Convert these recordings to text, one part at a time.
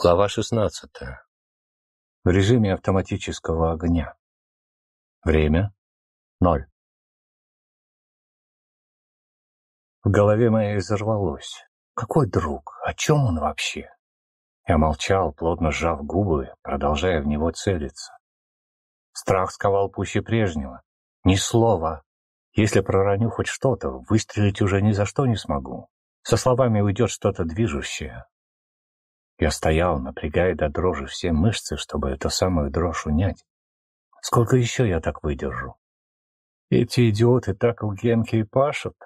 Глава 16. В режиме автоматического огня. Время — ноль. В голове моей взорвалось. Какой друг? О чем он вообще? Я молчал, плотно сжав губы, продолжая в него целиться. Страх сковал пуще прежнего. Ни слова. Если пророню хоть что-то, выстрелить уже ни за что не смогу. Со словами уйдет что-то движущее, я стоял, напрягая до дрожи все мышцы, чтобы эту самую дрожь унять. Сколько еще я так выдержу? Эти идиоты так у Генки и пашут.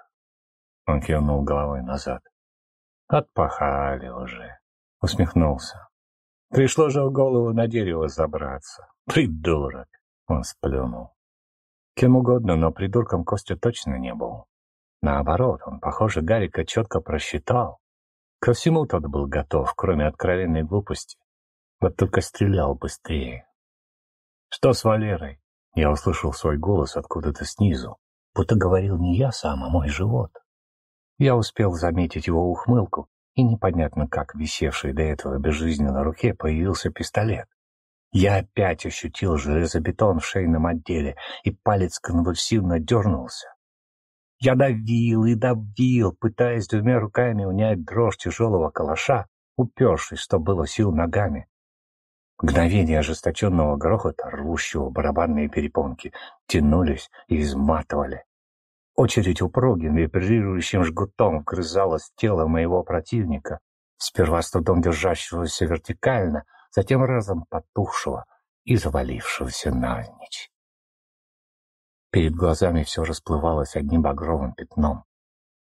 Он кивнул головой назад. Отпахали уже. Усмехнулся. Пришло же в голову на дерево забраться. Придурок. Он сплюнул. Кем угодно, но придурком Костя точно не был. Наоборот, он, похоже, Гарика четко просчитал. Ко всему тот был готов, кроме откровенной глупости. Вот только стрелял быстрее. «Что с Валерой?» Я услышал свой голос откуда-то снизу, будто говорил не я сам, а мой живот. Я успел заметить его ухмылку, и непонятно как, висевший до этого безжизненно на руке, появился пистолет. Я опять ощутил железобетон в шейном отделе, и палец конвульсивно дернулся. Я давил и давил, пытаясь двумя руками унять дрожь тяжелого калаша, упершись, что было сил ногами. Мгновение ожесточенного грохота, рвущего барабанные перепонки, тянулись и изматывали. Очередь упругим, вибрирующим жгутом вгрызалась в тело моего противника, сперва с трудом держащегося вертикально, затем разом потухшего и завалившегося навзничь. Перед глазами все расплывалось одним багровым пятном.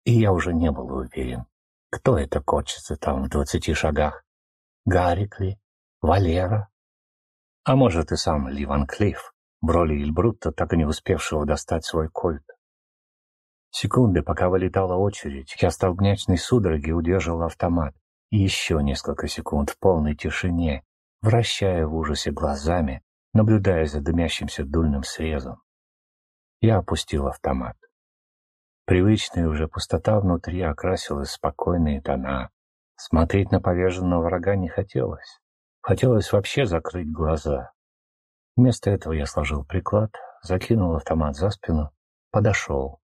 И я уже не был уверен, кто это кочется там в двадцати шагах. Гарик ли? Валера? А может и сам Ли Ван Клифф, в роли Ильбрутта, так и не успевшего достать свой кольт. Секунды, пока вылетала очередь, я столбнячной судороги удерживал автомат. И еще несколько секунд в полной тишине, вращая в ужасе глазами, наблюдая за дымящимся дульным срезом. Я опустил автомат. Привычная уже пустота внутри окрасилась спокойные тона. Смотреть на поверженного врага не хотелось. Хотелось вообще закрыть глаза. Вместо этого я сложил приклад, закинул автомат за спину, подошел.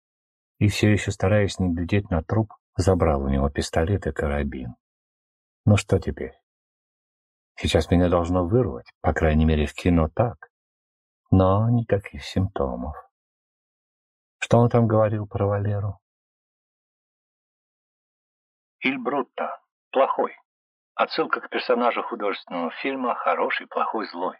И все еще, стараясь не глядеть на труп, забрал у него пистолет и карабин. Ну что теперь? Сейчас меня должно вырвать, по крайней мере в кино так. Но никаких симптомов. Что он там говорил про Валеру? Иль Брутто. Плохой. Отсылка к персонажу художественного фильма «Хороший, плохой, злой».